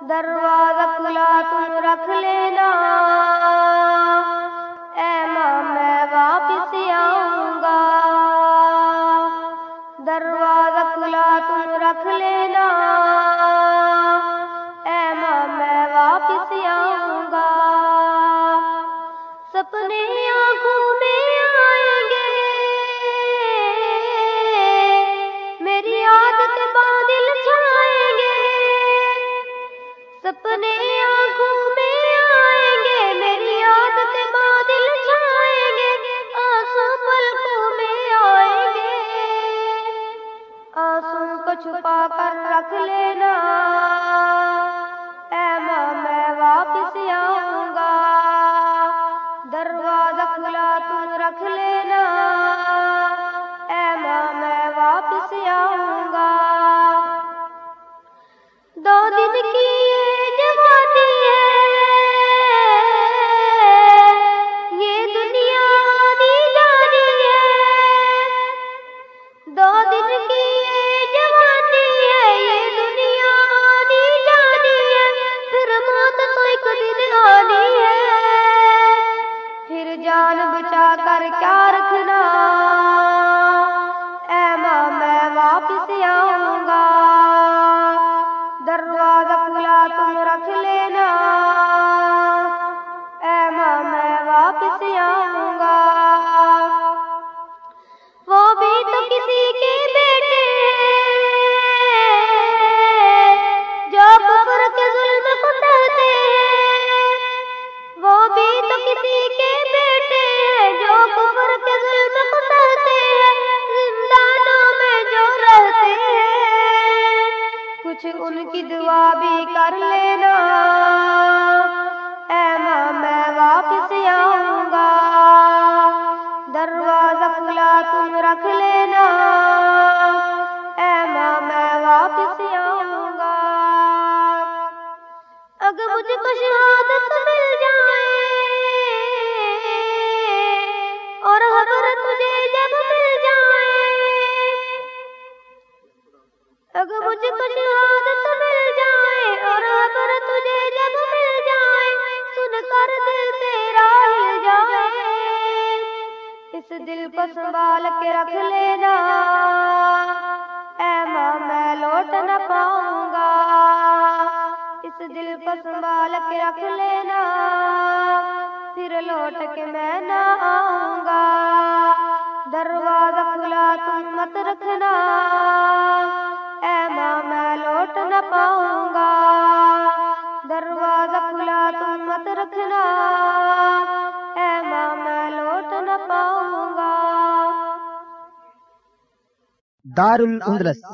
دروازہ کھلا تم رکھ لینا اے ماں میں واپس آؤں گا دروازہ کھلا تم رکھ لینا اے ماں میں واپس آؤں گا سپنے سپنے آنکھوں میں آئیں گے، میری عادت بادل چھائیں گے، آنسو پلکوں میں آئیں گے۔ آنسو کو چھپا کر رکھ لینا، اے ماں، میں واپس آؤں گا۔ دروازہ کھلا، تم رکھ لینا۔ اے ماں، میں واپس آؤں گا۔ دو دن کی دروازہ تم رکھ لینا اے ماں میں واپس آؤں گا وہ بھی تو کسی کے بیٹے جو کفر کے ظلم کو سہتے ہیں وہ بھی تو کسی کے بیٹے کو شہادت مل جائے۔ اور خبر تجھے جب مل جائے۔ اگر مجھ کو شہادت مل جائے، اور خبر تجھے جب مل جائے، سن کر دل تیرا ہل جائے۔ اس دل کو سنبھال کے رکھ لینا۔ اے ماں، میں لوٹ اس دل کو سنبھال کے رکھ لینا پھر لوٹ کے میں نہ آؤں گا دروازہ کھلا تم مت رکھنا اے ماں میں لوٹ نہ پاؤں گا دروازہ کھلا تم مت رکھنا اے ماں میں لوٹ نہ پاؤں گا دار الاندلس